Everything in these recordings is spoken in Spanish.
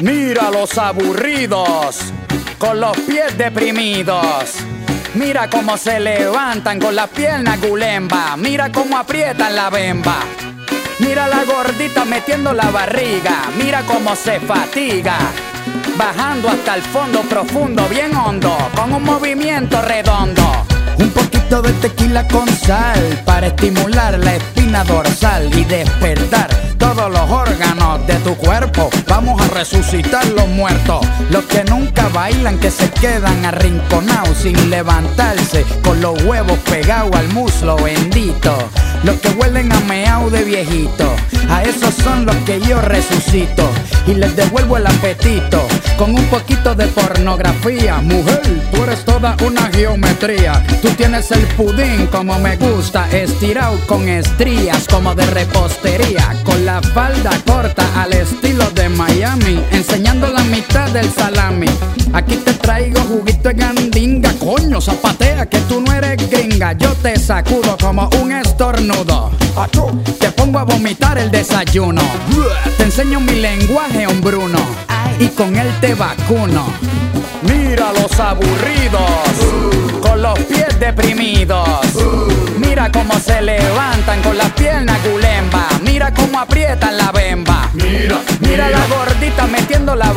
Mira los aburridos, con los pies deprimidos. Mira cómo se levantan con las piernas gulemba. Mira cómo aprietan la bemba. Mira la gordita metiendo la barriga. Mira cómo se fatiga. Bajando hasta el fondo profundo, bien hondo, con un movimiento redondo. Un poquito de tequila con sal para estimular la espina dorsal y despertar todos los órganos de tu cuerpo. Vamos a resucitar los muertos, los que nunca bailan, que se quedan arrinconados sin levantarse, con los huevos pegados al muslo bendito. Los que huelen a meao de viejito, a esos son los que yo resucito y les devuelvo el apetito con un poquito de pornografía. Mujer, tú eres toda una geometría. Tú tienes el pudín como me gusta, estirado con estrías como de repostería, con la falda corta al estilo de Miami, enseñando la mitad del salami. Aquí te traigo juguito de gandinga, coño, zapatea que tú no eres gringa. Yo te sacudo como un estornudo. Te pongo a vomitar el desayuno. Te enseño mi lenguaje, hombruno. Y con él te vacuno. Mira los aburridos, con los pies deprimidos. Mira cómo se levantan con las piernas gulemba. Mira cómo aprietan la bemba.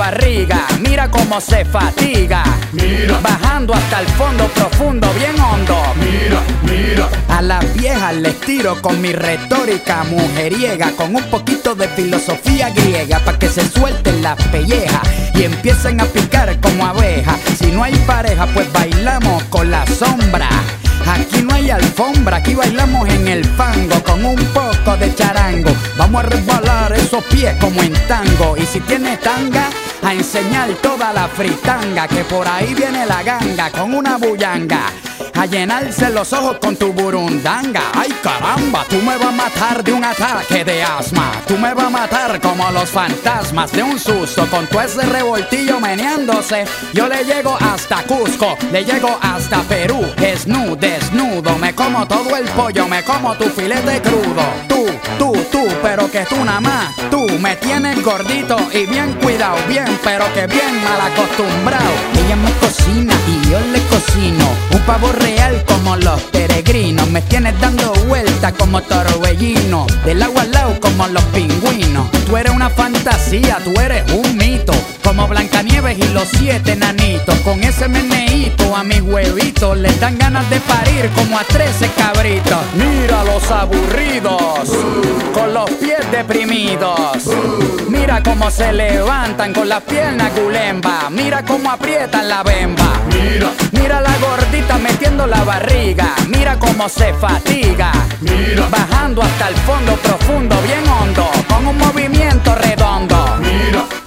Barriga. Mira cómo se fatiga. Mira. Bajando hasta el fondo profundo, bien hondo. Mira, mira, A las viejas les tiro con mi retórica mujeriega, con un poquito de filosofía griega, pa' que se suelten las pellejas y empiecen a picar como abejas. Si no hay pareja, pues bailamos con la sombra. Aquí no hay alfombra, aquí bailamos en el fango con un poco de charango. Vamos a resbalar esos pies como en tango. Y si tienes tanga, a enseñar toda la fritanga, que por ahí viene la ganga con una bullanga. A llenarse los ojos con tu burundanga. Ay caramba, tú me vas a matar de un ataque de asma. Tú me vas a matar como los fantasmas de un susto. Con tu ese revoltillo meneándose. Yo le llego hasta Cusco, le llego hasta Perú. Desnudo, desnudo. Me como todo el pollo, me como tu filete crudo. Que tú nada más. Tú me tienes gordito y bien cuidado, bien, pero que bien mal acostumbrado. Ella me cocina y yo le cocino. Un pavo real como los peregrinos. Me tienes dando vueltas como torbellino. Del agua al lado como los pingüinos. Tú eres una fantasía, tú eres un mito. Como Blancanieves y los siete nanitos. Con ese meneíto a mis huevitos les dan ganas de parir como a trece cabritos. Mira aburridos, con los pies deprimidos. Mira cómo se levantan con las piernas gulemba, mira cómo aprietan la bemba. Mira, mira la gordita metiendo la barriga, mira cómo se fatiga. Mira, bajando hasta el fondo profundo, bien hondo, con un movimiento redondo. Mira